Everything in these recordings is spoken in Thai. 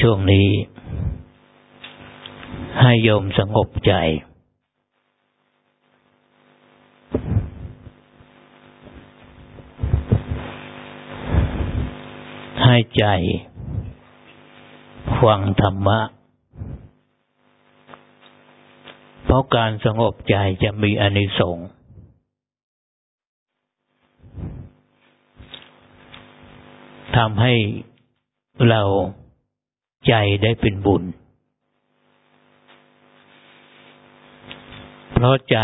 ช่วงนี้ ให้โยมสงบใจ ให้ใจ ฟังธรรมะ เพราะการสงบใจจะมีอนิสงส์ทำให้เรา ใจได้เป็นบุญ เพราะใจ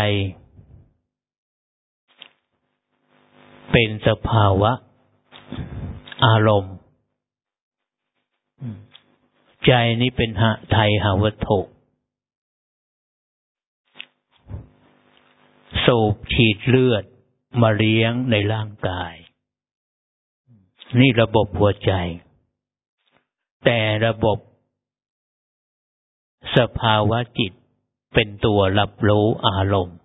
เป็นสภาวะ อารมณ์ ใจนี้เป็นหะไทยหาวัตถุสูบฉีดเลือดมาเลี้ยงในร่างกาย นี่ระบบหัวใจ แต่ระบบสภาวะจิตเป็นตัวรับรู้อารมณ์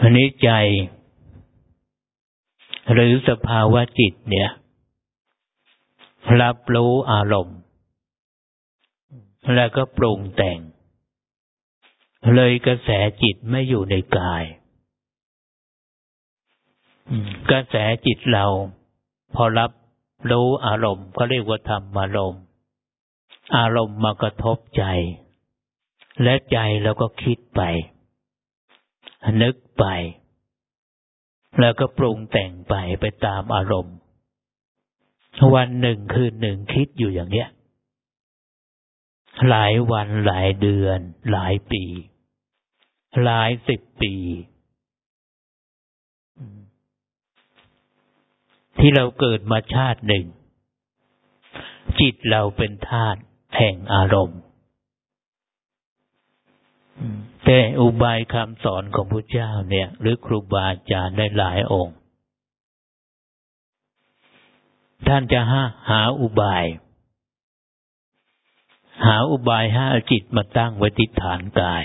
อันนี้ใจ หรือสภาวะจิตเนี่ย รับรู้อารมณ์ แล้วก็ปรุงแต่ง เลยกระแสจิตไม่อยู่ในกาย กระแสจิตเราพอรับ รู้อารมณ์ก็เรียกว่าธรรมอารมณ์ อารมณ์มากระทบใจ และใจแล้วก็คิดไป นึกไป แล้วก็ปรุงแต่งไปไปตามอารมณ์ วันหนึ่งคืนหนึ่งคิดอยู่อย่างเนี้ย หลายวันหลายเดือน หลายปี หลายสิบปี ที่เราเกิดมาชาติหนึ่ง จิตเราเป็นธาตุแห่งอารมณ์ แต่อุบายคำสอนของพระเจ้าเนี่ย หรือครูบาอาจารย์ได้หลายองค์ ท่านจะหาหาอุบาย หาอุบายให้จิตมาตั้งไว้ที่ฐานกาย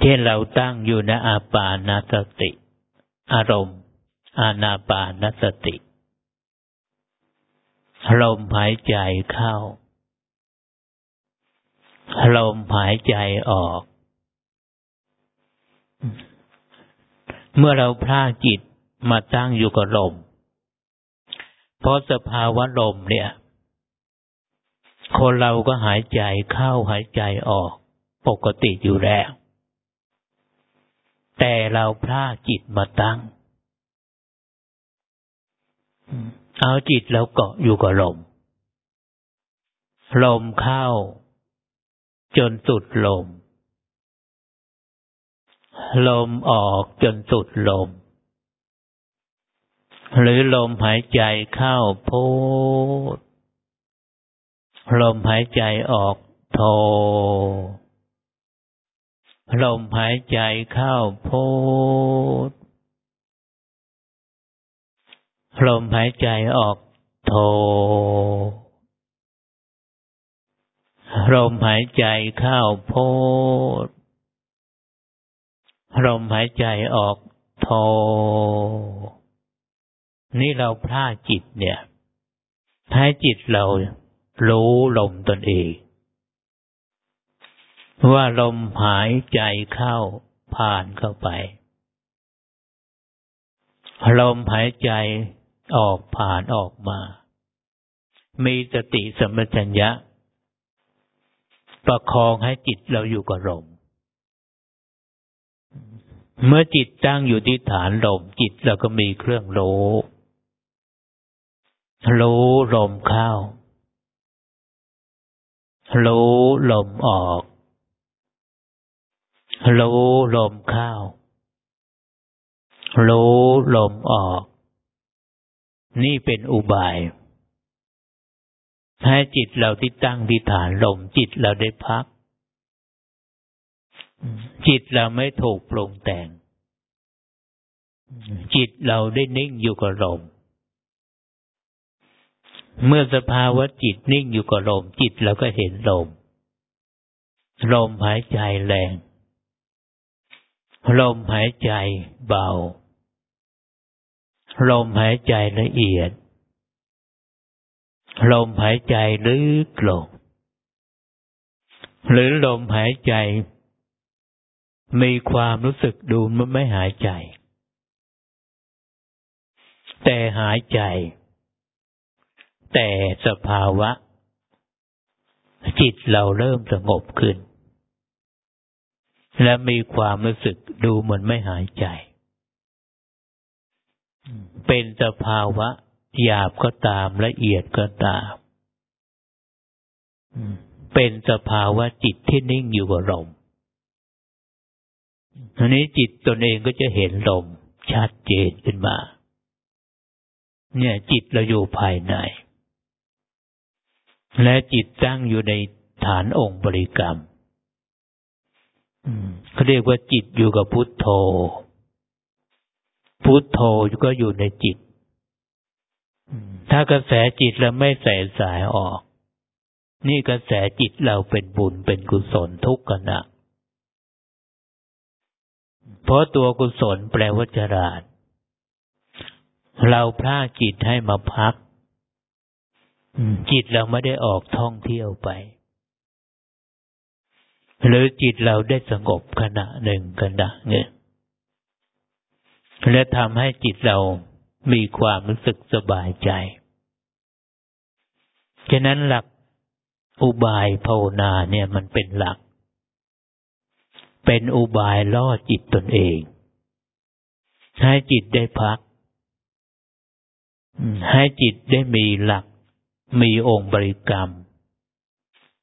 เช่นเราตั้งอยู่ในอาปานาสติ อารมณ์ อานาปานสติลมหายใจเข้าลมหายใจออก เมื่อเราพลาจิตมาตั้งอยู่กับลม เพราะสภาวะลมเนี่ย คนเราก็หายใจเข้าหายใจออก ปกติอยู่แล้ว แต่เราพลาจิตมาตั้ง เอาจิตแล้วเกาะอยู่กับลม ลมเข้า จนสุดลม ลมออกจนสุดลม หรือลมหายใจเข้าโพดลมหายใจออกโท ลมหายใจเข้าโพด ลมหายใจออกโทลมหายใจเข้าโพดลมหายใจออกโทนี่เราพลาดจิตเนี่ยให้จิตเรารู้ลมตนเอง ว่าลมหายใจเข้าผ่านเข้าไป ลมหายใจ ออกผ่านออกมา มีสติสัมัชัญญะ ประคองให้จิตเราอยู่กับลม เมื่อจิตตั้งอยู่ที่ฐานลมจิตเราก็มีเครื่องรู้รู้ลมเข้ารู้ลมออกรู้ลมเข้ารู้ลมออก นี่เป็นอุบาย ให้จิตเราที่ตั้งที่ฐานลมจิตเราได้พัก จิตเราไม่ถูกปรุงแต่ง จิตเราได้นิ่งอยู่กับลม เมื่อสภาวะจิตนิ่งอยู่กับลม จิตเราก็เห็นลม ลมหายใจแรง ลมหายใจเบา ลมหายใจละเอียด ลมหายใจลึกลง หรือลมหายใจ มีความรู้สึกดูมันไม่หายใจ แต่หายใจ แต่สภาวะ จิตเราเริ่มสงบขึ้น และมีความรู้สึกดูเหมือนไม่หายใจ เป็นสภาวะหยาบก็ตามละเอียดก็ตาม เป็นสภาวะจิตที่นิ่งอยู่กับลมทีนี้จิตตนเองก็จะเห็นลมชัดเจนขึ้นมา เนี่ย จิตเราอยู่ภายใน และจิตตั้งอยู่ในฐานองค์บริกรรมเขาเรียกว่าจิตอยู่กับพุทโธ พุทโธก็อยู่ในจิต ถ้ากระแสจิตเราไม่แสสายออก นี่กระแสจิตเราเป็นบุญเป็นกุศลทุกขณะเพราะตัวกุศลแปลว่าจราดเราพลาดจิตให้มาพัก จิตเราไม่ได้ออกท่องเที่ยวไป หรือจิตเราได้สงบขณะหนึ่งขณะหนึ่ง และทำให้จิตเรามีความรู้สึกสบายใจ ฉะนั้นหลักอุบายภาวนาเนี่ยมันเป็นหลัก เป็นอุบายล่อจิตตนเอง ให้จิตได้พัก ให้จิตได้มีหลัก มีองค์บริกรรม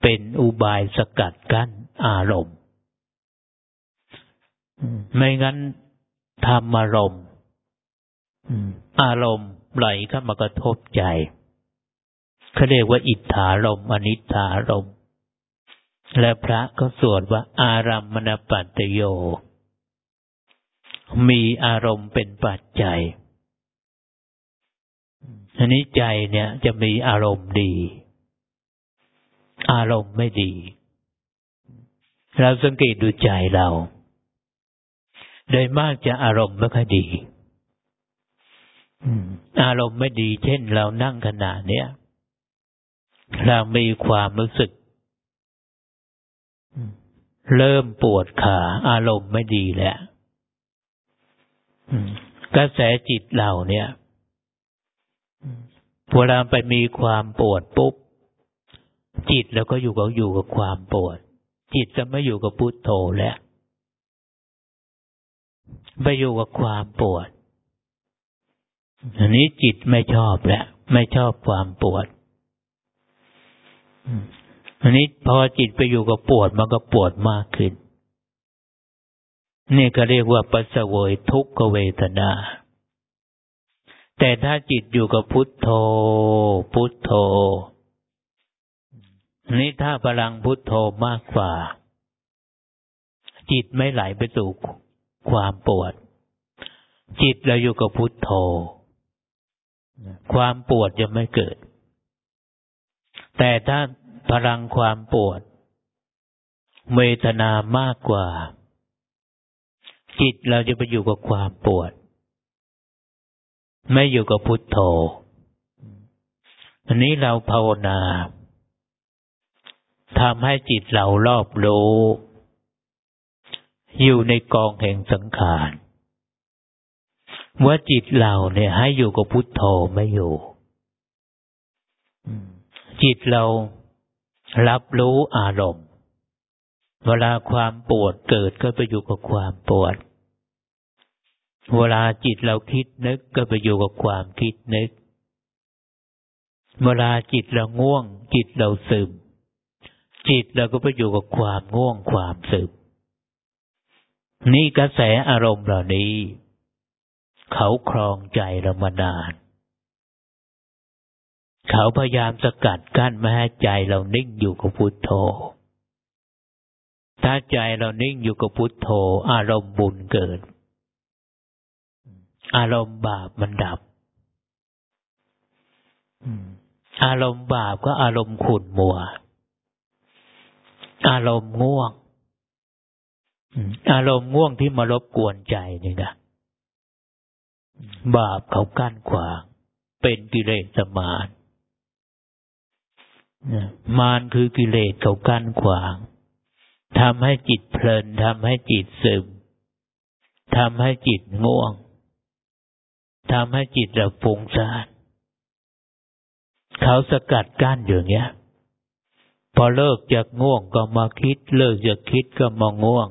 เป็นอุบายสกัดกั้นอารมณ์ ไม่งั้น ธรรมอารมณ์อารมณ์ไหลเข้ามากระทบใจเขาเรียกว่าอิทธารมอนิธารม และพระก็สวดว่าอารัมมณปัตโย มีอารมณ์เป็นปัจจัยอันนี้ใจเนี่ย จะมีอารมณ์ดี อารมณ์ไม่ดี เราสังเกตดูใจเรา โดยมากจะอารมณ์ไม่ค่อยดีอารมณ์ไม่ดี เช่น เรานั่งขณะเนี้ยเรามีความรู้สึก เริ่มปวดขา อารมณ์ไม่ดีแล้วกระแสจิตเราเนี่ยพอเราไปมีความปวดปุ๊บ จิตแล้วก็อยู่กับอยู่กับความปวด จิตจะไม่อยู่กับพุทโธแล้ว ไปอยู่กับความปวด อันนี้จิตไม่ชอบแล้วไม่ชอบความปวดอันนี้พอจิตไปอยู่กับปวดมันก็ปวดมากขึ้น นี่ก็เรียกว่าปัสเวยทุกขเวทนา แต่ถ้าจิตอยู่กับพุทโธ พุทโธนี่ถ้าพลังพุทโธมากกว่า จิตไม่ไหลไปสู่ ความปวด จิตเราอยู่กับพุทโธความปวดจะไม่เกิด แต่ถ้าพลังความปวด เวทนามากกว่า จิตเราจะไปอยู่กับความปวด ไม่อยู่กับพุทโธอันนี้เราภาวนาทำให้จิตเรารอบรู้ อยู่ในกองแห่งสังขารว่าจิตเราเนี่ยให้อยู่กับพุทโธไม่อยู่จิตเรารับรู้อารมณ์ เวลาความปวดเกิดก็ไปอยู่กับความปวด เวลาจิตเราคิดนึกก็ไปอยู่กับความคิดนึก เวลาจิตเราง่วง จิตเราซึม จิตเราก็ไปอยู่กับความง่วงความซึม นี่กระแสอารมณ์เหล่านี้ เขาครองใจเรามานาน เขาพยายามสกัดกั้นไม่ให้ใจเรานิ่งอยู่กับพุทโธ ถ้าใจเรานิ่งอยู่กับพุทโธ อารมณ์บุญเกิด อารมณ์บาปมันดับอารมณ์บาปก็อารมณ์ขุ่นมัว อารมณ์ง่วง อารมณ์ง่วงที่มารบกวนใจนี่นะบาปเขากั้นขวาง เป็นกิเลสมารมารคือกิเลสเขากั้นขวางทำให้จิตเพลินทำให้จิตซึมทำให้จิตง่วงทำให้จิตเราฟุ้งซ่านเขาสกัดกั้นอย่างเงี้ย พอเลิกจากง่วงก็มาคิด เลิกจากคิดก็มาง่วง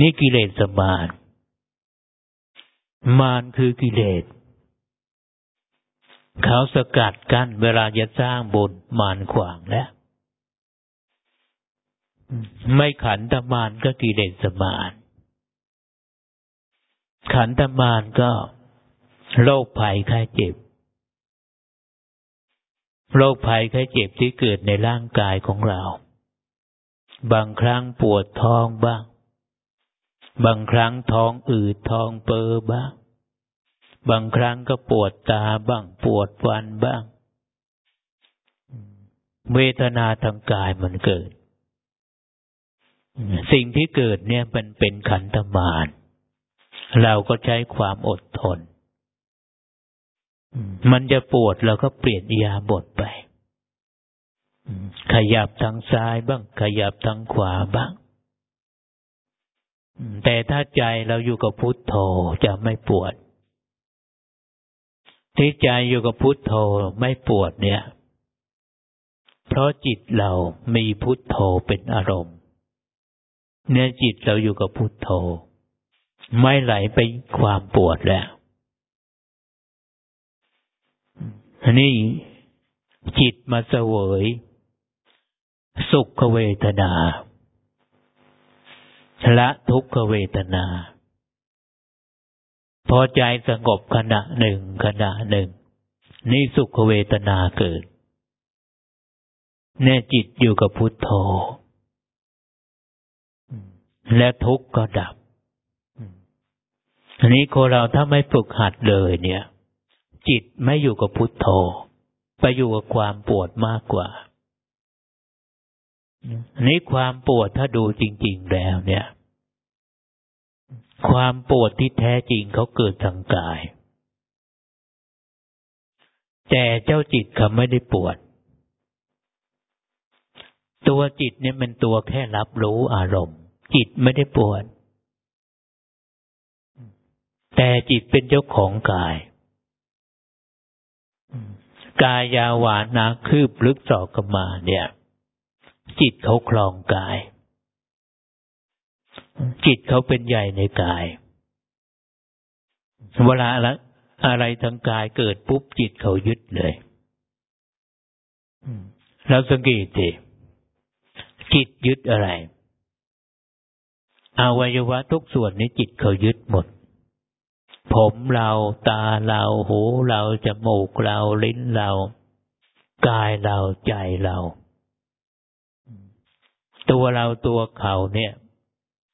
นี่กิเลสมารมารคือกิเลสเขาสกัดกั้นเวลาจะสร้างบุญมารขวางแล้ว ไม่ขันธมารก็กิเลสมารขันธมารก็โรคภัยไข้เจ็บ โรคภัยไข้เจ็บที่เกิดในร่างกายของเรา บางครั้งปวดท้องบ้าง บางครั้งท้องอืดท้องเปอบ้าง บางครั้งก็ปวดตาบ้าง ปวดฟันบ้าง เวทนาทางกายมันเกิด สิ่งที่เกิดเนี่ยมันเป็นขันธมารเราก็ใช้ความอดทน มันจะปวดเราก็เปลี่ยนยาบทไป ขยับทางซ้ายบ้าง ขยับทางขวาบ้าง แต่ถ้าใจเราอยู่กับพุทโธจะไม่ปวด ที่ใจอยู่กับพุทโธไม่ปวดเนี่ย เพราะจิตเรามีพุทโธเป็นอารมณ์ เนี่ยจิตเราอยู่กับพุทโธ ไม่ไหลไปความปวดแล้วอันนี้จิตมาเสวย สุขเวทนา ละทุกขเวทนา พอใจสงบขณะหนึ่งขณะหนึ่ง นี่สุขเวทนาเกิด แน่จิตอยู่กับพุทโธ และทุกข์ก็ดับ อันนี้คนเราถ้าไม่ฝึกหัดเลยเนี่ย จิตไม่อยู่กับพุทโธ ไปอยู่กับความปวดมากกว่า นี้ความปวดถ้าดูจริง ๆแล้ว เนี่ย ความปวดที่แท้จริงเขาเกิดทางกาย แต่เจ้าจิตเขาไม่ได้ปวด ตัวจิตเนี่ยเป็นตัวแค่รับรู้อารมณ์ จิตไม่ได้ปวด แต่จิตเป็นเจ้าของกายกายยาวหวานนาคืบลึกสอกมาเนี่ย จิตเขาคลองกาย จิตเขาเป็นใหญ่ในกาย เวลาอะไรทางกายเกิดปุ๊บจิตเขายึดเลยแล้วสังเกตสิจิตยึดอะไรอวัยวะทุกส่วนนี้จิตเขายึดหมด ผมเราตาเราหูเราจมูกเราลิ้นเรา กายเราใจเรา ตัวเราตัวเขาเนี่ย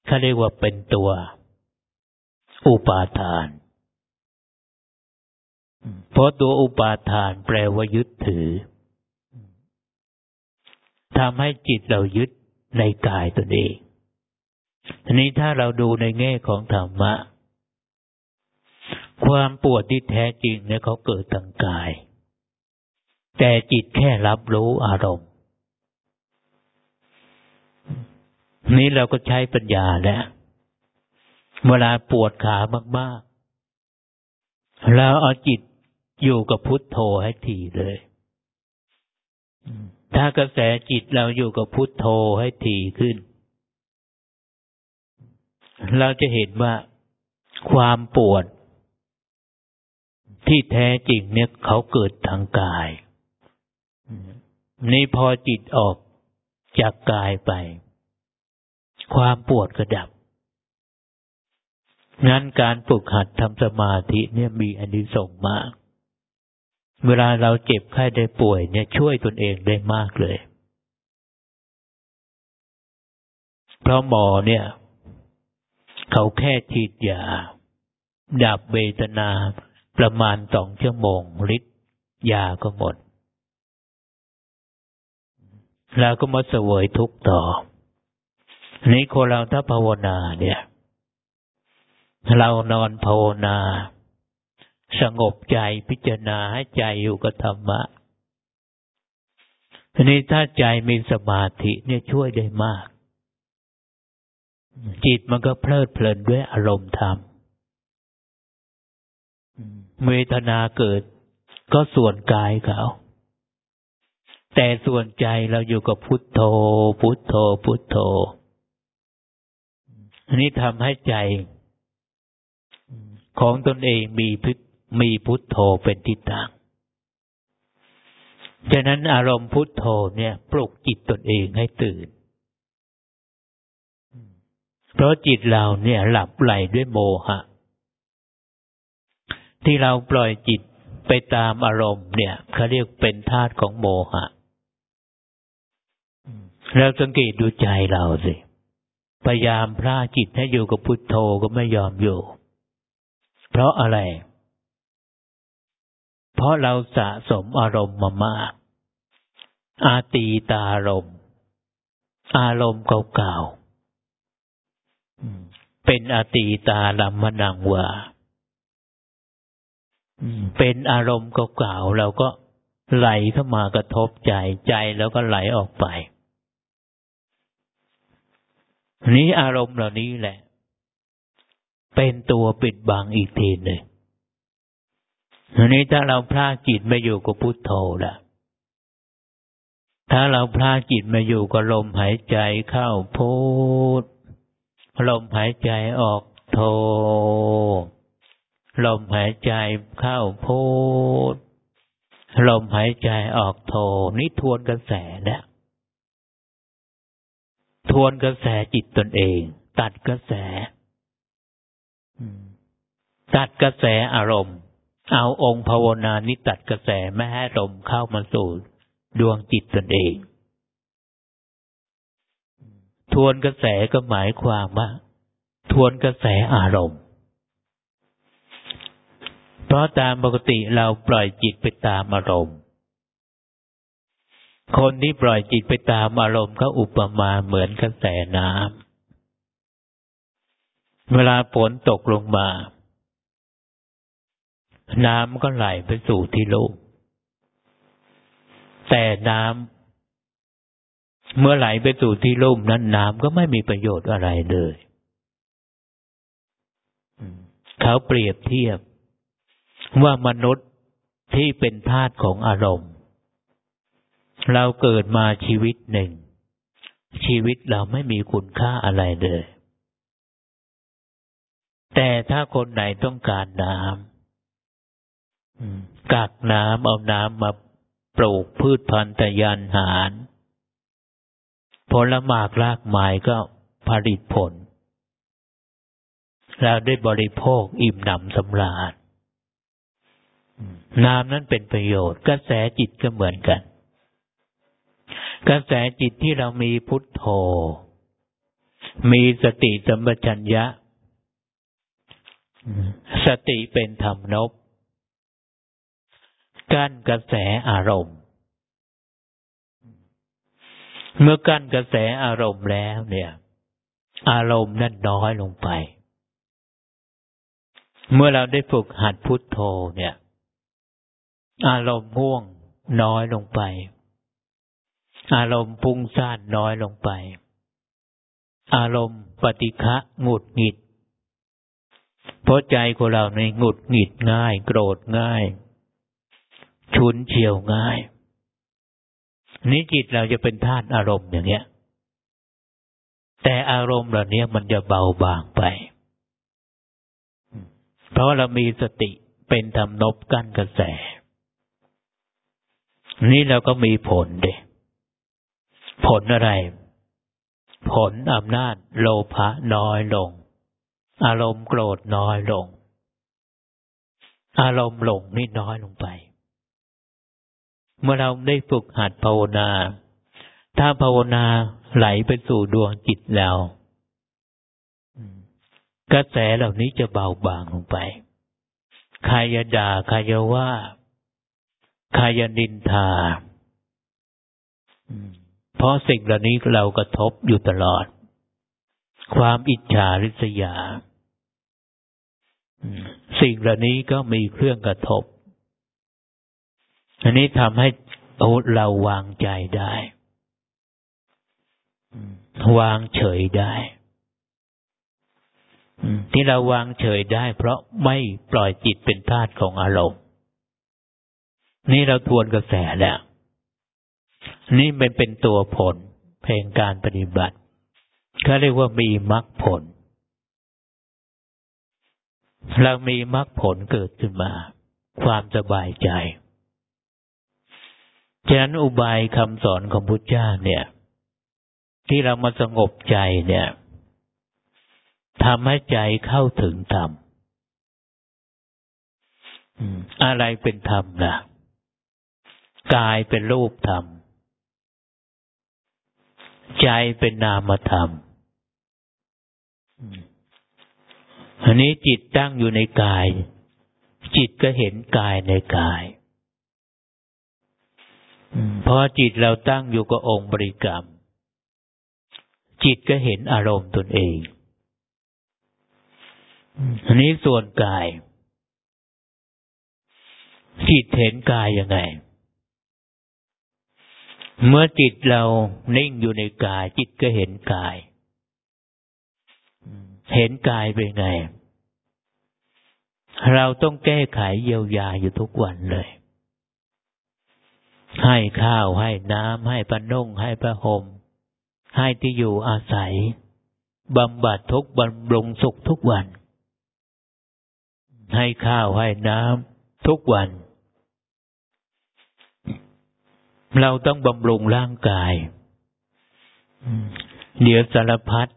เขาเรียกว่าเป็นตัว อุปาทาน เพราะตัวอุปาทานแปลว่ายึดถือทำให้จิตเรายึดในกายตัวเองทีนี้ถ้าเราดูในแง่ของธรรมะ ความปวดที่แท้จริงเนี่ยเขาเกิดทางกาย แต่จิตแค่รับรู้อารมณ์ นี้เราก็ใช้ปัญญาแล้วเวลาปวดขามากๆเราเอาจิตอยู่กับพุทโธให้ถี่เลยถ้ากระแสจิตเราอยู่กับพุทโธให้ถี่ขึ้น เราจะเห็นว่าความปวด ที่แท้จริงเนี่ยเขาเกิดทางกาย นี่พอจิตออกจากกายไป ความปวดก็ดับ งั้นการฝึกหัดทำสมาธิเนี่ยมีอันดีส่งมาก เวลาเราเจ็บไข้ได้ป่วยเนี่ยช่วยตนเองได้มากเลย เพราะหมอเนี่ย เขาแค่ฉีดยาดับเวทนาประมาณสองชั่วโมงฤทธิ์ยาก็หมด แล้วก็มาเสวยทุกต่อ นี้คนเราถ้าภาวนาเนี่ย เรานอนภาวนา สงบใจพิจารณาให้ใจอยู่กับธรรมะทีนี้ถ้าใจมีสมาธิเนี่ยช่วยได้มาก จิตมันก็เพลิดเพลินด้วยอารมณ์ธรรมเวทนาเกิดก็ส่วนกายเขา แต่ส่วนใจเราอยู่กับพุทโธ พุทโธ พุทโธ อันนี้ทำให้ใจของตนเองมีพิมีพุทโธเป็นทิศทางฉะนั้นอารมณ์พุทโธเนี่ย ปลุกจิตตนเองให้ตื่น เพราะจิตเราเนี่ยหลับไหลด้วยโมหะ ที่เราปล่อยจิตไปตามอารมณ์เนี่ยเขาเรียกเป็นธาตุของโมหะแล้วสังเกตดูใจเราสิ พยายามพระจิตให้อยู่กับพุทโธก็ไม่ยอมอยู่ เพราะอะไร เพราะเราสะสมอารมณ์มามาก อาตีตารมณ์ อารมณ์เก่าๆเป็นอาตีตาลัมมนังวาเป็นอารมณ์เก่าๆเราก็ไหลเข้ามากระทบใจใจแล้วก็ไหลออกไป นี้อารมณ์เหล่านี้แหละ เป็นตัวปิดบังอีกทีหนึ่งทีนี้ถ้าเราพลาดจิตไม่อยู่กับพุทโธละถ้าเราพลาดจิตมาอยู่กับลมหายใจเข้าพุทลมหายใจออกโทลมหายใจเข้าพูดลมหายใจออกโทนี่ทวนกระแสเนี่ย ทวนกระแสจิตตนเอง ตัดกระแสตัดกระแสอารมณ์ เอาองค์ภาวนานิตัดกระแสไม่ให้ลมเข้ามาสู่ดวงจิตตนเอง ทวนกระแสก็หมายความว่า ทวนกระแสอารมณ์ เพราะตามปกติเราปล่อยจิตไปตามอารมณ์ คนที่ปล่อยจิตไปตามอารมณ์เขาอุปมาเหมือนกระแสน้ำเวลาฝนตกลงมา น้ำก็ไหลไปสู่ที่ลุ่มแต่น้ำเมื่อไหลไปสู่ที่ลุ่มนั้นน้ำก็ไม่มีประโยชน์อะไรเลยเขาเปรียบเทียบว่ามนุษย์ที่เป็นธาตุของอารมณ์ เราเกิดมาชีวิตหนึ่ง ชีวิตเราไม่มีคุณค่าอะไรเลย แต่ถ้าคนไหนต้องการน้ำกักน้ำเอาน้ำมาปลูกพืชพันธุ์ทยานหารผลหมากรากไม้ก็ผลิตผล เราได้บริโภคอิ่มหนำสำราญนามนั้นเป็นประโยชน์กระแสจิตก็เหมือนกัน กระแสจิตที่เรามีพุทโธ มีสติสัมปชัญญะ สติเป็นธรรมนบกั้นกระแสอารมณ์ เมื่อกั้นกระแสอารมณ์แล้ว เนี่ย อารมณ์นั้นน้อยลงไป เมื่อเราได้ฝึกหัดพุทโธเนี่ย อารมณ์ง่วงน้อยลงไป อารมณ์พุ่งซ่านน้อยลงไป อารมณ์ปฏิฆะหงุดหงิด เพราะใจของเราในหงุดหงิดง่าย โกรธง่าย ชุนเฉียวง่าย นี้จิตเราจะเป็นธาตุอารมณ์อย่างเงี้ย แต่อารมณ์เหล่านี้มันจะเบาบางไป เพราะเรามีสติเป็นธรรมนบกั้นกระแส นี่เราก็มีผลเด ผลอะไร ผลอำนาจโลภะน้อยลง อารมณ์โกรธน้อยลง อารมณ์หลงนี่น้อยลงไป เมื่อเราได้ฝึกหัดภาวนา ถ้าภาวนาไหลไปสู่ดวงจิตแล้วกระแสเหล่านี้จะเบาบางลงไป ใครจะด่าใครจะว่าคายนินทา เพราะสิ่งเหล่านี้เรากระทบอยู่ตลอด ความอิจฉาริษยา สิ่งเหล่านี้ก็มีเครื่องกระทบ อันนี้ทำให้เราวางใจได้ วางเฉยได้ที่เราวางเฉยได้ เพราะไม่ปล่อยจิตเป็นทาสของอารมณ์ นี่เราทวนกระแสแล้ว นี่เป็นเป็นตัวผลเพลงการปฏิบัติเขาเรียกว่ามีมรรคผล เรามีมรรคผลเกิดขึ้นมา ความสบายใจฉะนั้นอุบายคำสอนของพุทธเจ้าเนี่ย ที่เรามาสงบใจเนี่ยทำให้ใจเข้าถึงธรรมอะไรเป็นธรรมล่ะ กายเป็นรูปธรรม ใจเป็นนามธรรม อันนี้จิตตั้งอยู่ในกาย จิตก็เห็นกายในกาย พอจิตเราตั้งอยู่กับองค์บริกรรม จิตก็เห็นอารมณ์ตนเอง อันนี้ส่วนกาย จิตเห็นกายยังไง เมื่อจิตเรานิ่งอยู่ในกาย จิตก็เห็นกาย เห็นกายเป็นไง เราต้องแก้ไขเยียวยาอยู่ทุกวันเลย ให้ข้าวให้น้ำให้ปนุ่งให้ประหมให้ที่อยู่อาศัยบำบัดทุกบำรุงสุขทุกวัน ให้ข้าวให้น้ำทุกวัน เราต้องบำรุงร่างกาย เดี๋ยวสารพัด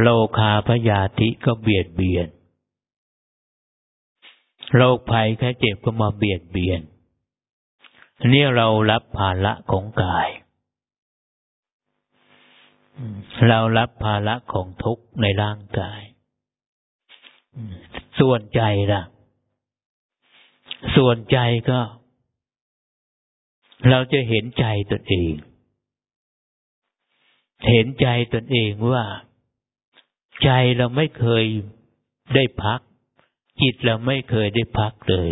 โลคาพยาธิก็เบียดเบียน โรคภัยแค่เจ็บก็มาเบียดเบียน นี่เรารับภาระของกาย เรารับภาระของทุกข์ในร่างกาย ส่วนใจล่ะ ส่วนใจก็ เราจะเห็นใจตนเอง เห็นใจตนเองว่า ใจเราไม่เคยได้พัก จิตเราไม่เคยได้พักเลย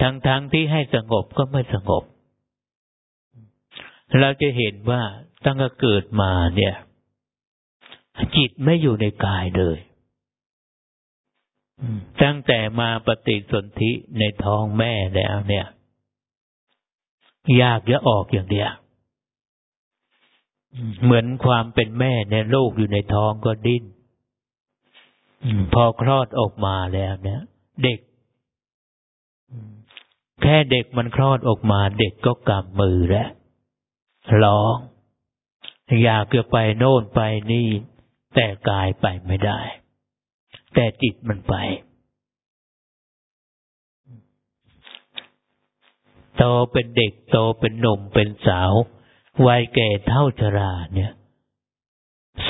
ทั้งๆทที่ให้สงบก็ไม่สงบ เราจะเห็นว่าตั้งแต่เกิดมาเนี่ย จิตไม่อยู่ในกายเลยตั้งแต่มาปฏิสนธิในท้องแม่แล้วเนี่ย ยากจะออกอย่างเดียวเหมือนความเป็นแม่เนี่ยลูกอยู่ในท้องก็ดิ้นพอคลอดออกมาแล้วเนี่ย เด็กแค่เด็กมันคลอดออกมา เด็กก็กำมือแล้วร้อง อยากจะไปโน่นไปนี่ แต่กายไปไม่ได้ แต่จิตมันไป โตเป็นเด็กโตเป็นหนุ่มเป็นสาว วัยแก่เท่าชราเนี่ย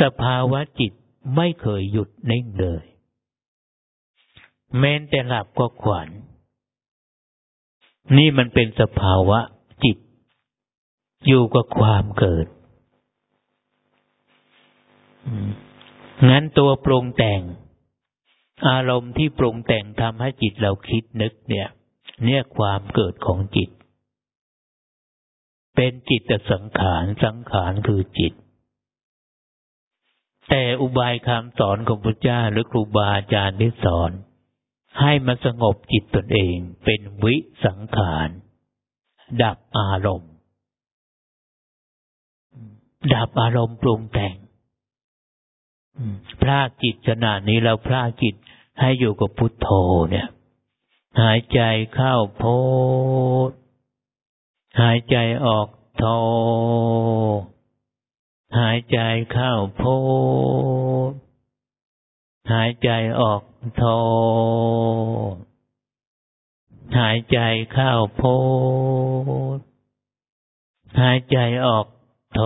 สภาวะจิตไม่เคยหยุดนิ่งเลย แม้แต่หลับก็ขวัญ นี่มันเป็นสภาวะจิต อยู่กับความเกิดงั้นตัวปรุงแต่ง อารมณ์ที่ปรุงแต่งทำให้จิตเราคิดนึกเนี่ย เนี่ยความเกิดของจิต เป็นจิตตสังขารสังขารคือจิต แต่อุบายคำสอนของพระเจ้าหรือครูบาอาจารย์ที่สอน ให้มันสงบจิตตนเองเป็นวิสังขาร ดับอารมณ์ ดับอารมณ์ปรุงแต่งพระจิตขนาดนี้เราพระจิตให้อยู่กับพุทโธเนี่ย หายใจเข้าโพธ หายใจออกโทหายใจเข้าโพหายใจออกโทหายใจเข้าโพหายใจออกโท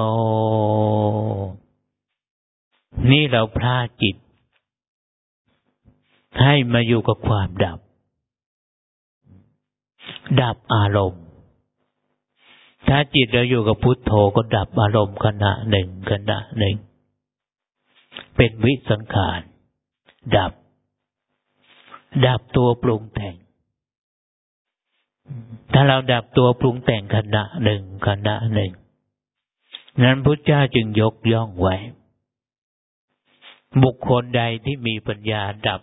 นี่เราพลาดจิต ให้มาอยู่กับความดับ ดับอารมณ์ ถ้าจิตเราอยู่กับพุทโธก็ดับอารมณ์ขณะหนึ่งขณะหนึ่ง เป็นวิสังขาร ดับ ดับตัวปรุงแต่ง ถ้าเราดับตัวปรุงแต่งขณะหนึ่งขณะหนึ่ง นั้นพุทธเจ้าจึงยกย่องไว้ บุคคลใดที่มีปัญญาดับ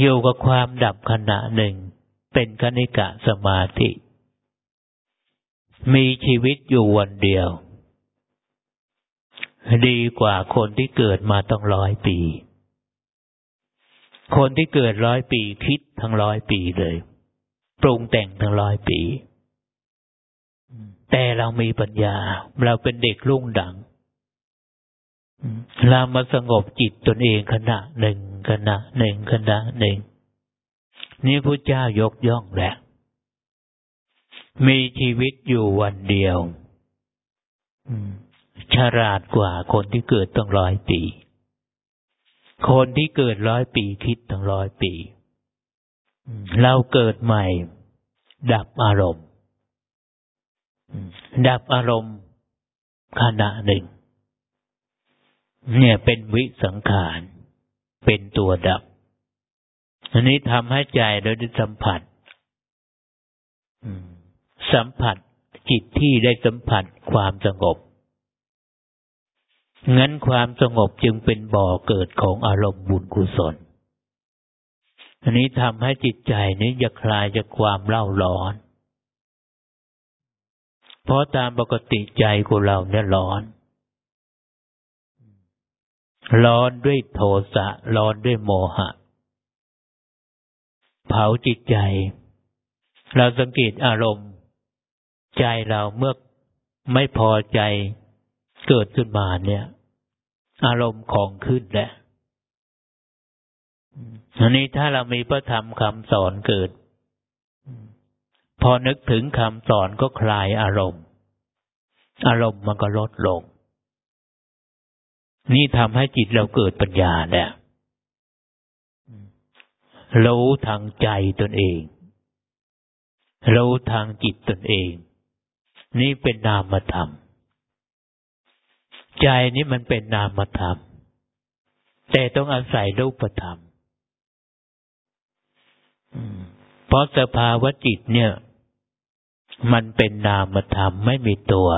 อยู่กับความดับขณะหนึ่ง เป็นคณิกะสมาธิ มีชีวิตอยู่วันเดียว ดีกว่าคนที่เกิดมาต้องร้อยปี คนที่เกิดร้อยปีคิดทั้งร้อยปีเลย ปรุงแต่งทั้งร้อยปี แต่เรามีปัญญา เราเป็นเด็กรุ่งดังเรามาสงบจิตตนเองขณะหนึ่งขณะหนึ่งขณะหนึ่ง นี่พระเจ้ายกย่องแหละ มีชีวิตอยู่วันเดียวฉลาดกว่าคนที่เกิดต้องร้อยปี คนที่เกิดร้อยปีคิดตั้งร้อยปี เราเกิดใหม่ ดับอารมณ์ ดับอารมณ์ขณะหนึ่ง เนี่ยเป็นวิสังขาร เป็นตัวดับ อันนี้ทำให้ใจเราได้สัมผัส สัมผัสจิตที่ได้สัมผัสความสงบ งั้นความสงบจึงเป็นบ่อเกิดของอารมณ์บุญกุศล อันนี้ทำให้จิตใจนี้จะคลายจากความเล่าร้อน เพราะตามปกติใจของเราเนี่ยร้อน ร้อนด้วยโทสะ ร้อนด้วยโมหะ เผาจิตใจ เราสังเกตอารมณ์ ใจเราเมื่อไม่พอใจเกิดขึ้นมาเนี่ย อารมณ์ของขึ้นแหละอันนี้ถ้าเรามีพระธรรมคำสอนเกิด พอนึกถึงคำสอนก็คลายอารมณ์ อารมณ์มันก็ลดลง นี่ทำให้จิตเราเกิดปัญญาเนี่ยรู้ทางใจตนเองรู้ทางจิตตนเอง นี่เป็นนามธรรม ใจนี้มันเป็นนามธรรม แต่ต้องอาศัยรูปธรรมเพราะสภาวะจิตเนี่ย มันเป็นนามธรรมไม่มีตัว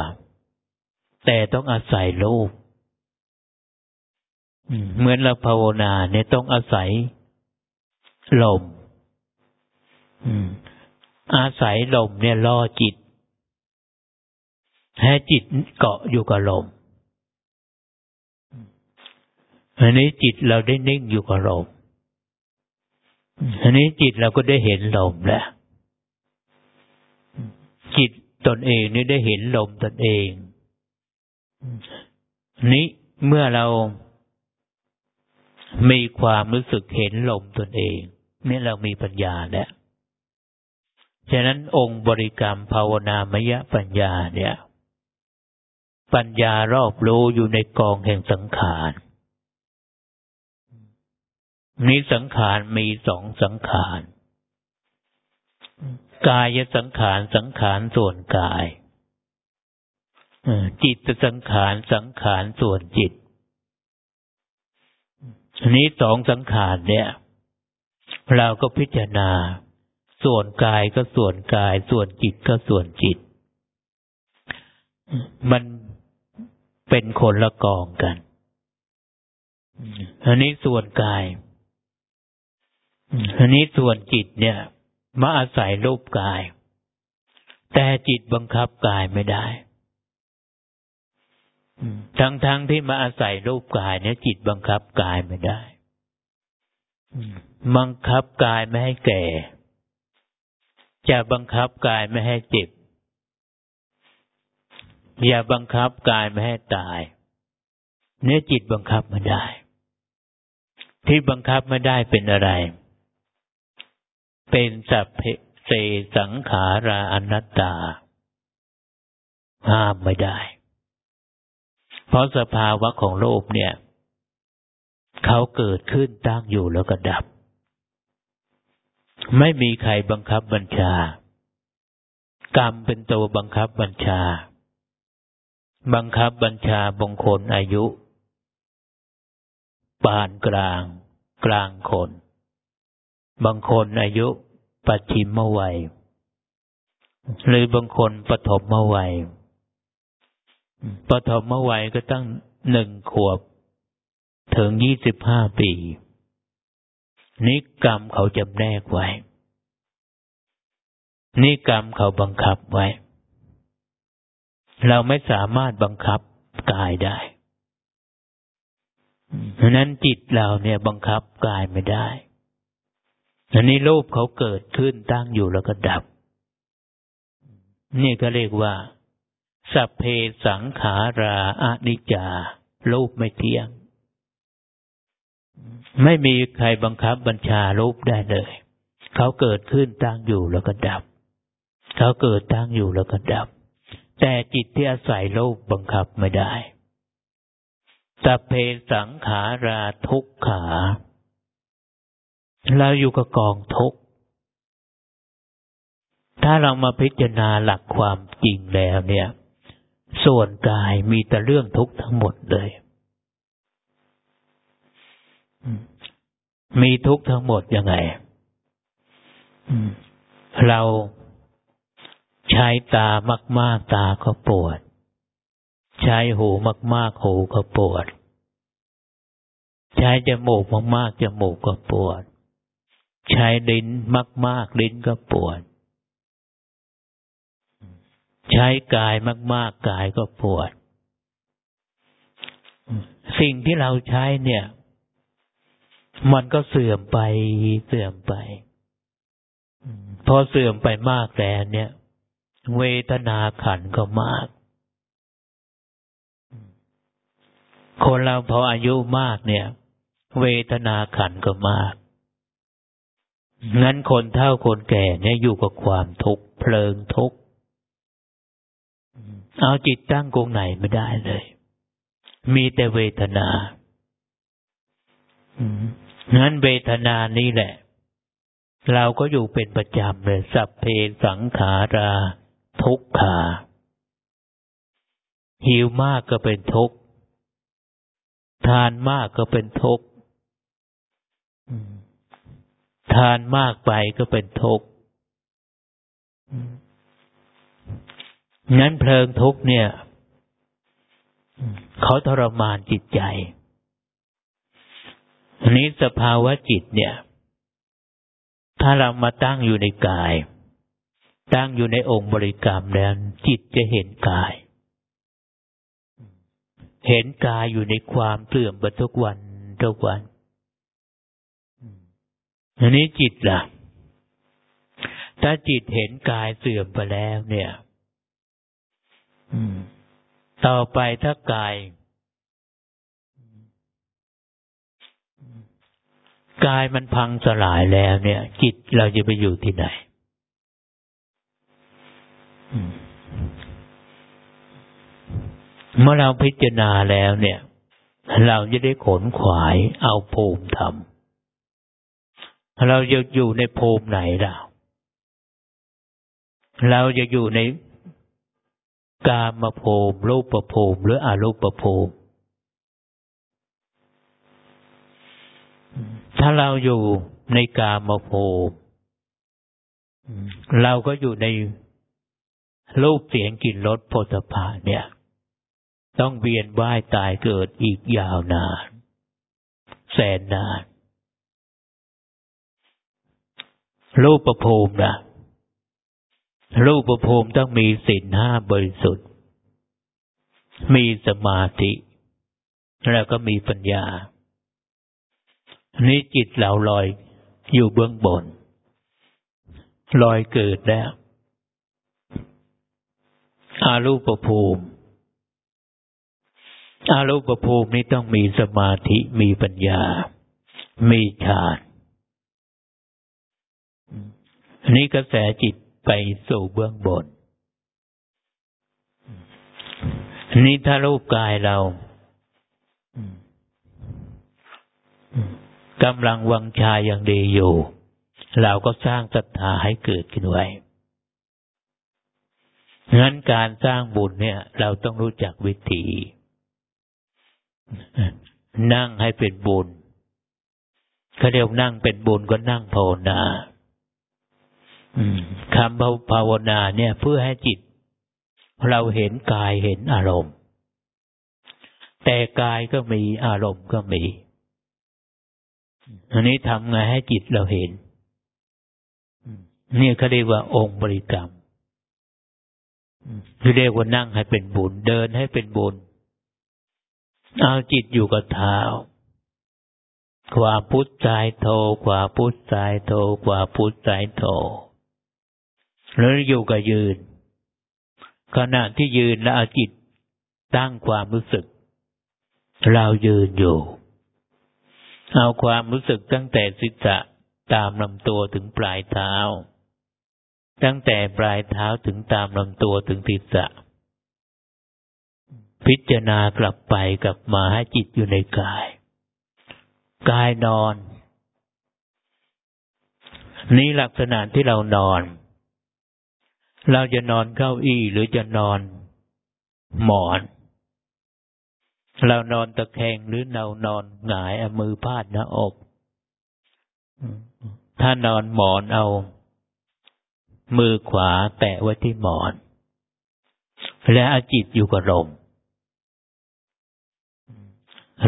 แต่ต้องอาศัยรูปเหมือนเราภาวนาเนี่ยต้องอาศัยลมอาศัยลมเนี่ยล่อจิต ให้จิตเกาะอยู่กับลมอันนี้จิตเราได้นิ่งอยู่กับลมอันนี้จิตเราก็ได้เห็นลมแล้ว จิตตนเองนี่ได้เห็นลมตนเอง นี้เมื่อเรามีความรู้สึกเห็นลมตนเองนี่เรามีปัญญาแล้ว ฉะนั้นองค์บริกรรมภาวนามยปัญญาเนี่ย ปัญญารอบรู้อยู่ในกองแห่งสังขารนี้สังขารมีสองสังขารกายสังขารสังขารส่วนกายจิตสังขารสังขารส่วนจิตอันนี้สองสังขารเนี่ย เราก็พิจารณา ส่วนกายก็ส่วนกาย ส่วนจิตก็ส่วนจิต มัน เป็นคนละกองกัน อันนี้ส่วนกาย อันนี้ส่วนจิตเนี่ย มาอาศัยรูปกาย แต่จิตบังคับกายไม่ได้ทั้งๆทที่มาอาศัยรูปกายเนี่ย จิตบังคับกายไม่ได้บังคับกายไม่ให้แก่ จะบังคับกายไม่ให้เจ็บ อย่าบังคับกายไม่ให้ตาย เนี่ยจิตบังคับไม่ได้ ที่บังคับไม่ได้เป็นอะไร เป็นสัพเพเสสังขาราอนัตตา ห้ามไม่ได้ เพราะสภาวะของโลกเนี่ย เขาเกิดขึ้นตั้งอยู่แล้วก็ดับ ไม่มีใครบังคับบัญชา กรรมเป็นตัวบังคับบัญชา บังคับบัญชาบงคนอายุปานกลาง กลางคน บางคนอายุปัจฉิมวัย หรือบางคนปฐมวัยปฐมวัยก็ตั้งหนึ่งขวบ ถึงยี่สิบห้าปีนิกรรมเขาจำแนกไว้นิกรรมเขาบังคับไว้ เราไม่สามารถบังคับกายได้เพราะนั้นจิตเราเนี่ยบังคับกายไม่ได้อันนี้รูปเขาเกิดขึ้นตั้งอยู่แล้วก็ดับ นี่ก็เรียกว่า สัพเพสังขาราอนิจจารูปไม่เที่ยง ไม่มีใครบังคับบัญชารูปได้เลย เขาเกิดขึ้นตั้งอยู่แล้วก็ดับ เขาเกิดตั้งอยู่แล้วก็ดับ แต่จิตที่อาศัยรูปบังคับไม่ได้สเพสังขาราทุกขา เราอยู่กับกองทุก ถ้าเรามาพิจารณาหลักความจริงแล้วเนี่ย ส่วนกายมีแต่เรื่องทุกข์ทั้งหมดเลย มีทุกข์ทั้งหมดยังไง เรา ใช้ตามาก ๆ ตาก็ปวด ใช้หูมาก ๆ หูก็ปวด ใช้จมูกมาก ๆ จมูกก็ปวด ใช้ลิ้นมาก ๆ ลิ้นก็ปวด ใช้กายมาก ๆ กายก็ปวด สิ่งที่เราใช้เนี่ย มันก็เสื่อมไปเสื่อมไปพอเสื่อมไปมากแล้วเนี่ย เวทนาขันก็มาก คนเราพออายุมากเนี่ย เวทนาขันก็มาก งั้นคนเฒ่าคนแก่เนี่ยอยู่กับความทุกข์เพลิงทุกข์ เอาจิตตั้งกงไหนไม่ได้เลย มีแต่เวทนางั้นเวทนานี่แหละ เราก็อยู่เป็นประจำเลย สัพเพสังขารา ทุกขาหิวมากก็เป็นทุกข์ทานมากก็เป็นทุกข์ทานมากไปก็เป็นทุกข์งั้นเพลิงทุกข์เนี่ยเขาทรมานจิตใจอันนี้สภาวะจิตเนี่ย ถ้าเรามาตั้งอยู่ในกาย ตั้งอยู่ในองค์บริกรรมแล้ว จิตจะเห็นกาย เห็นกายอยู่ในความเสื่อมไปทุกวันทุกวันอันนี้จิตล่ะ ถ้าจิตเห็นกายเสื่อมไปแล้วเนี่ยต่อไปถ้ากาย กายมันพังสลายแล้วเนี่ย จิตเราจะไปอยู่ที่ไหน เมื่อเราพิจารณาแล้วเนี่ย เราจะได้ขนขวายเอาภูมิธรรมเราจะอยู่ในภูมิไหนเราเราจะอยู่ในกามภูมิรูปภูมิ หรืออรูปภูมิ ถ้าเราอยู่ในกามภูมิ เราก็อยู่ใน รูปเสียงกลิ่นรสโผฏฐาเนี่ย ต้องเวียนว่ายตายเกิดอีกยาวนาน แสนนาน รูปประภูมินะรูปประภูมิต้องมีสินห้าบริสุทธิ์ มีสมาธิ แล้วก็มีปัญญา นี้จิตเราลอยอยู่เบื้องบน ลอยเกิดแล้ว อารูปภูมิ อารูปภูมินี้ต้องมีสมาธิมีปัญญา มีฌานนี้กระแสจิตไปสู่เบื้องบน นี้ถ้ารูปกายเรากำลังวังชายังดีอยู่ เราก็สร้างศรัทธาให้เกิดขึ้นไว้ งั้นการสร้างบุญเนี่ย เราต้องรู้จักวิธี นั่งให้เป็นบุญเขาเรียกนั่งเป็นบุญก็นั่งภาวนาคำภาวนาเนี่ย เพื่อให้จิต เราเห็นกายเห็นอารมณ์ แต่กายก็มีอารมณ์ก็มี อันนี้ทำไงให้จิตเราเห็นนี่เขาเรียกว่าองค์บริกรรม คือเรียกว่านั่งให้เป็นบุญ เดินให้เป็นบุญ เอาจิตอยู่กับเท้า ขวาพุทธสายโท ขวาพุทธสายโท ขวาพุทธสายโทแล้วอยู่กับยืน ขณะที่ยืนแล้วเอาจิตตั้งความรู้สึก เรายืนอยู่ เอาความรู้สึกตั้งแต่ศีรษะตามลำตัวถึงปลายเท้า ตั้งแต่ปลายเท้าถึงตามลำตัวถึงศีรษะพิจารณากลับไปกลับมาให้จิตอยู่ในกาย กายนอน นี่ลักษณะที่เรานอน เราจะนอนเก้าอี้หรือจะนอนหมอน เรานอนตะแคงหรือเรานอนหงายเอามือพาดหน้าอก ถ้านอนหมอนเอา มือขวาแตะไว้ที่หมอน และอาจิตอยู่กับลม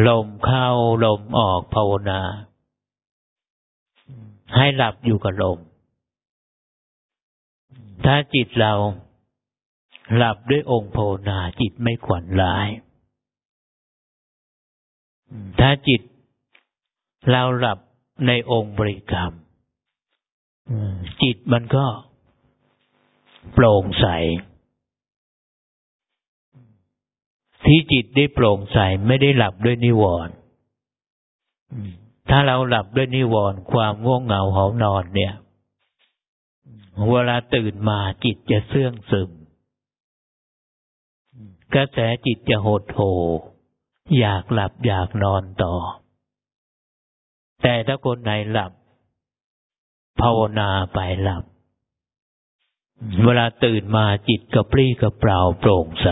ลมเข้าลมออกภาวนา ให้หลับอยู่กับลม ถ้าจิตเราหลับด้วยองค์ภาวนาจิตไม่ขวัญร้าย ถ้าจิตเราหลับในองค์บริกรรมจิตมันก็ โปร่งใส ที่จิตได้โปร่งใสไม่ได้หลับด้วยนิวรณ์ถ้าเราหลับด้วยนิวรณ์ความง่วงเหงาหอนอนเนี่ย เวลาตื่นมาจิตจะเสื่องซึม กระแสจิตจะโหดโหอยากหลับอยากนอนต่อ แต่ถ้าคนไหนหลับภาวนาไปหลับ เวลาตื่นมาจิตกระปรี้กระเปร่าโปร่งใส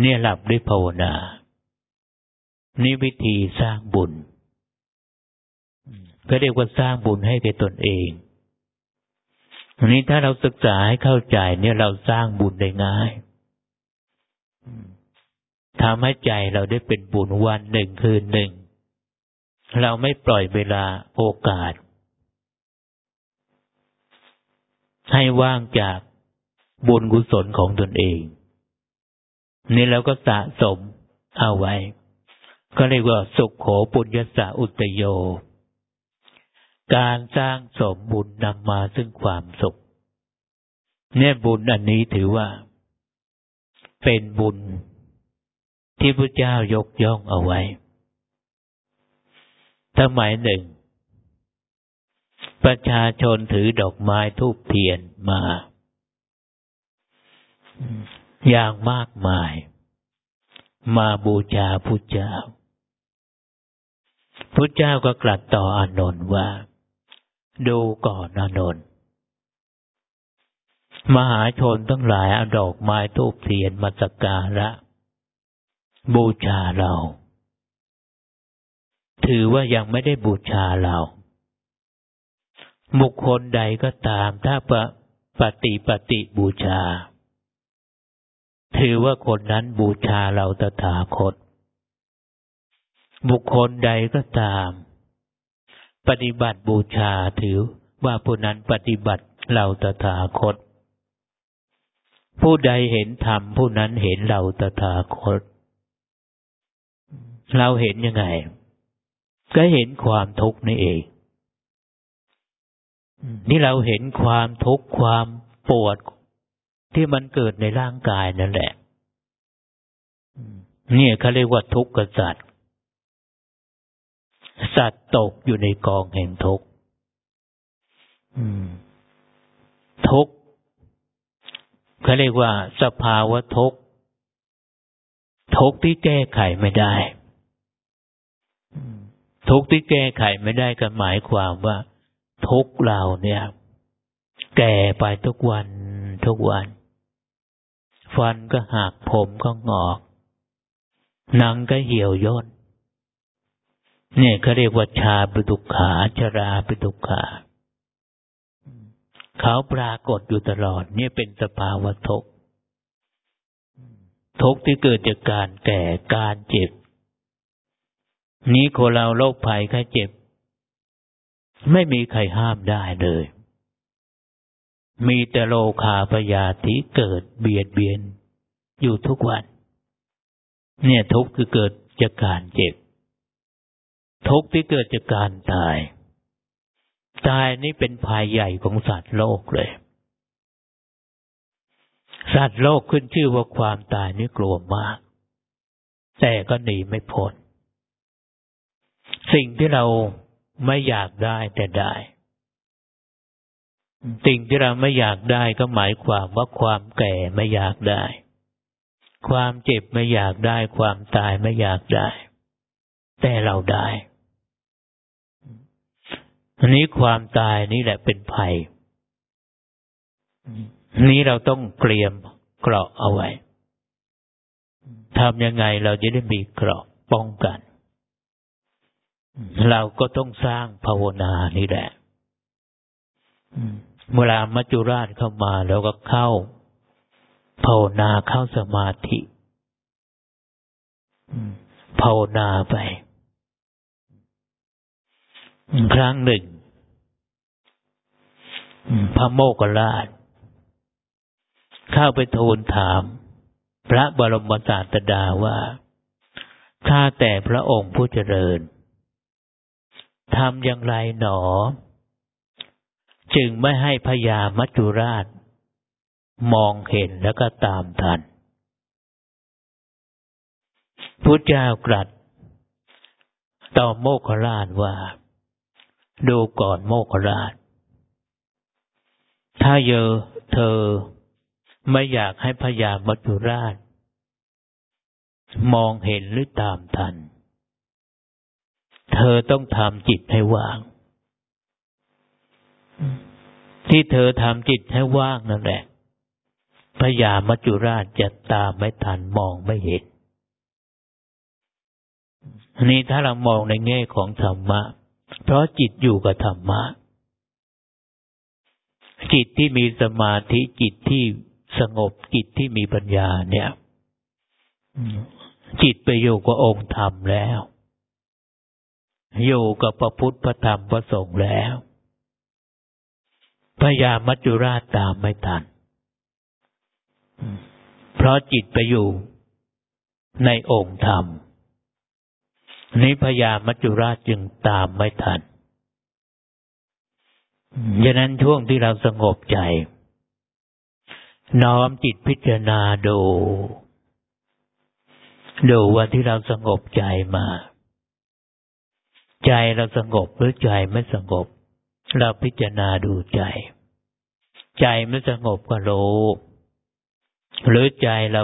เนี่ยหลับด้วยภาวนา นี่วิธีสร้างบุญ ก็เรียกว่าสร้างบุญให้แก่ตนเองอันนี้ถ้าเราศึกษาให้เข้าใจ เนี่ยเราสร้างบุญได้ง่ายทำให้ใจเราได้เป็นบุญวันหนึ่งคืนหนึ่ง เราไม่ปล่อยเวลาโอกาส ให้ว่างจากบุญกุศลของตนเอง นี่แล้วก็สะสมเอาไว้ ก็เรียกว่าสุขโขปุญญสะอุตโย การสร้างสมบุญนำมาซึ่งความสุข เนี่ยบุญอันนี้ถือว่า เป็นบุญที่พระเจ้ายกย่องเอาไว้สมัยหนึ่ง ประชาชนถือดอกไม้ทูบเทียนมา อย่างมากมาย มาบูชาพุทธเจ้า พุทธเจ้าก็กลัดต่ออานนท์ว่า ดูก่อนอานนท์มหาชนทั้งหลายเอาดอกไม้ทูบเทียนมาสักการะ บูชาเรา ถือว่ายังไม่ได้บูชาเรา บุคคลใดก็ตาม ถ้าปปฏิปฏิบูชา ถือว่าคนนั้นบูชาเราตถาคต บุคคลใดก็ตาม ปฏิบัติบูชาถือว่าผู้นั้นปฏิบัติเราตถาคต ผู้ใดเห็นธรรมผู้นั้นเห็นเราตถาคต เราเห็นยังไง ก็เห็นความทุกข์นี่เอง นี่เราเห็นความทุกข์ความปวดที่มันเกิดในร่างกายนั่นแหละเนี่ยเขาเรียกว่าทุกข์กษัตริย์สัตว์ตกอยู่ในกองแห่งทุกข์ทุกข์เขาเรียกว่าสภาวะทุกข์ทุกข์ที่แก้ไขไม่ได้ทุกที่แก้ไขไม่ได้ก็หมายความว่า ทุกเราเนี่ย แก่ไปทุกวันทุกวัน ฟันก็หักผมก็งอกหนังก็เหี่ยวย่นเนี่ยเขาเรียกว่าชาปิทุกขาชราปิทุกขาเขาปรากฏอยู่ตลอด เนี่ยเป็นสภาวะทุกข์ทุกข์ที่เกิดจากการแก่การเจ็บ นี้คนเราโรคภัยแค่เจ็บ ไม่มีใครห้ามได้เลย มีแต่โลคาพยาธิเกิดเบียดเบียน อยู่ทุกวัน เนี่ยทุกข์คือเกิดจากการเจ็บ ทุกข์ที่เกิดจากการตาย ตายนี่เป็นภัยใหญ่ของสัตว์โลกเลย สัตว์โลกขึ้นชื่อว่าความตายนี่กลัวมาก แต่ก็หนีไม่พ้นสิ่งที่เรา ไม่อยากได้แต่ได้ สิ่งที่เราไม่อยากได้ก็หมายความว่าความแก่ไม่อยากได้ ความเจ็บไม่อยากได้ ความตายไม่อยากได้ แต่เราได้อันนี้ความตายนี่แหละเป็นภัย นี้เราต้องเตรียมเกราะเอาไว้ทำยังไงเราจะได้มีเกราะป้องกัน เราก็ต้องสร้างภาวนานี่แหละเวลามัจจุราชเข้ามาแล้วก็เข้าภาวนาเข้าสมาธิภาวนาไป ครั้งหนึ่ง พระโมกขราชเข้าไปทูลถาม พระบรมศาสดาว่าข้าแต่พระองค์ผู้เจริญ ทำอย่างไรหนอ จึงไม่ให้พญามัจจุราช มองเห็นแล้วก็ตามทันพุทธเจ้ากรัสต่อโมกขราชว่า ดูก่อนโมกขราช ถ้าเยอเธอไม่อยากให้พญามัจจุราช มองเห็นหรือตามทัน เธอต้องทำจิตให้ว่าง ที่เธอทำจิตให้ว่างนั่นแหละพญามัจจุราชจะตามไม่ทันมองไม่เห็นนนี้ถ้าเรามองในแง่ของธรรมะ เพราะจิตอยู่กับธรรมะ จิตที่มีสมาธิจิตที่สงบจิตที่มีปัญญาเนี่ย จิตไปอยู่กับองค์ธรรมแล้ว อยู่กับพระพุทธพระธรรมพระสงฆ์แล้วพญามัจจุราชตามไม่ทัน เพราะจิตไปอยู่ในองค์ธรรม นี้พญามัจจุราชจึงตามไม่ทันดังนั้นช่วงที่เราสงบใจ น้อมจิตพิจารณาดู ดูว่าที่เราสงบใจมา ใจเราสงบหรือใจไม่สงบ เราพิจารณาดูใจ ใจไม่สงบก็รู้หรือใจเรา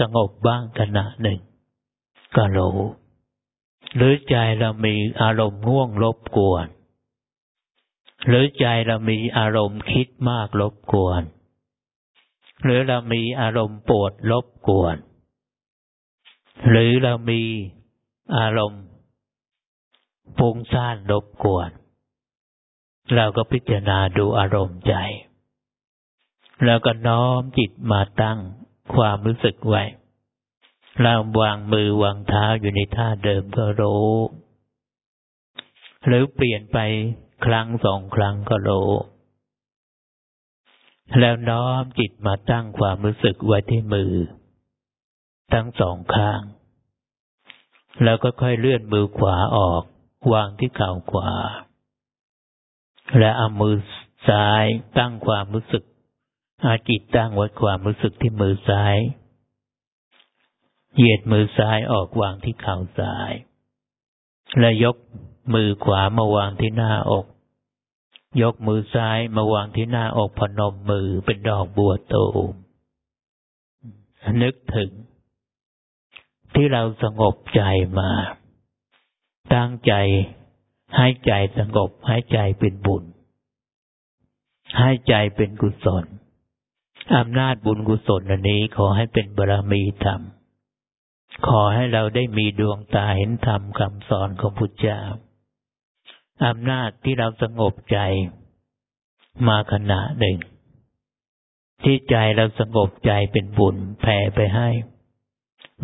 สงบบ้างขณะหนึ่ง ก็รู้หรือใจเรามีอารมณ์ง่วงรบกวน หรือใจเรามีอารมณ์คิดมากรบกวน หรือเรามีอารมณ์ปวดลบกวน หรือเรามีอารมณ์ ฟุ้งซ่านลบกวน เราก็พิจารณาดูอารมณ์ใจ แล้วก็น้อมจิตมาตั้งความรู้สึกไว้เราวางมือวางเท้าอยู่ในท่าเดิมก็รู้ หรือเปลี่ยนไปครั้งสองครั้งก็รู้ แล้วน้อมจิตมาตั้งความรู้สึกไว้ที่มือ ทั้งสองข้าง แล้วก็ค่อยเลื่อนมือขวาออก วางที่เข่าขวา และเอามือซ้ายตั้งความรู้สึก อาจิตตั้งไว้ความรู้สึกที่มือซ้าย เหยียดมือซ้ายออกวางที่เข่าซ้าย และยกมือขวามาวางที่หน้าอก ยกมือซ้ายมาวางที่หน้าอกพนมมือเป็นดอกบัวตูมนึกถึงที่เราสงบใจมา ตั้งใจให้ใจสงบให้ใจเป็นบุญ ให้ใจเป็นกุศลอำนาจบุญกุศลอันนี้ขอให้เป็นบารมีธรรม ขอให้เราได้มีดวงตาเห็นธรรมคำสอนของพุทธเจ้าอำนาจที่เราสงบใจมาขณะหนึ่ง ที่ใจเราสงบใจเป็นบุญแผ่ไปให้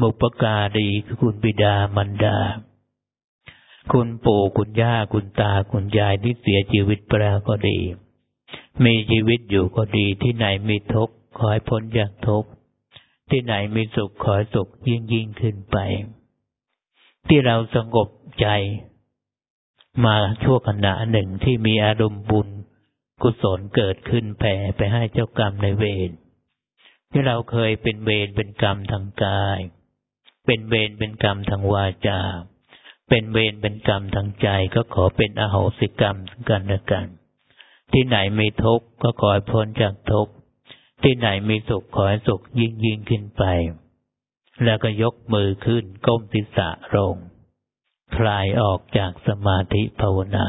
บุปการีคือคุณบิดามารดา คุณปู่คุณย่าคุณตาคุณยายที่เสียชีวิตไปแล้วก็ดี มีชีวิตอยู่ก็ดีที่ไหนมีทุกข์ขอให้พ้นจากทุกข์ที่ไหนมีสุขขอสุขยิ่งยิ่งขึ้นไป ที่เราสงบใจ มาชั่วขณะหนึ่งที่มีอารมณ์บุญกุศลเกิดขึ้นแผ่ไปให้เจ้ากรรมในเวรที่เราเคยเป็นเวรเป็นกรรมทางกาย เป็นเวรเป็นกรรมทางวาจา เป็นเวรเป็นกรรมทางใจก็ขอเป็นอโหสิกรรมกันและกัน ที่ไหนมีทุกข์ก็ขอให้พ้นจากทุกข์ที่ไหนมีสุขขอให้สุขยิ่งยิ่งขึ้นไป แล้วก็ยกมือขึ้นก้มศีรษะลงคลายออกจากสมาธิภาวนา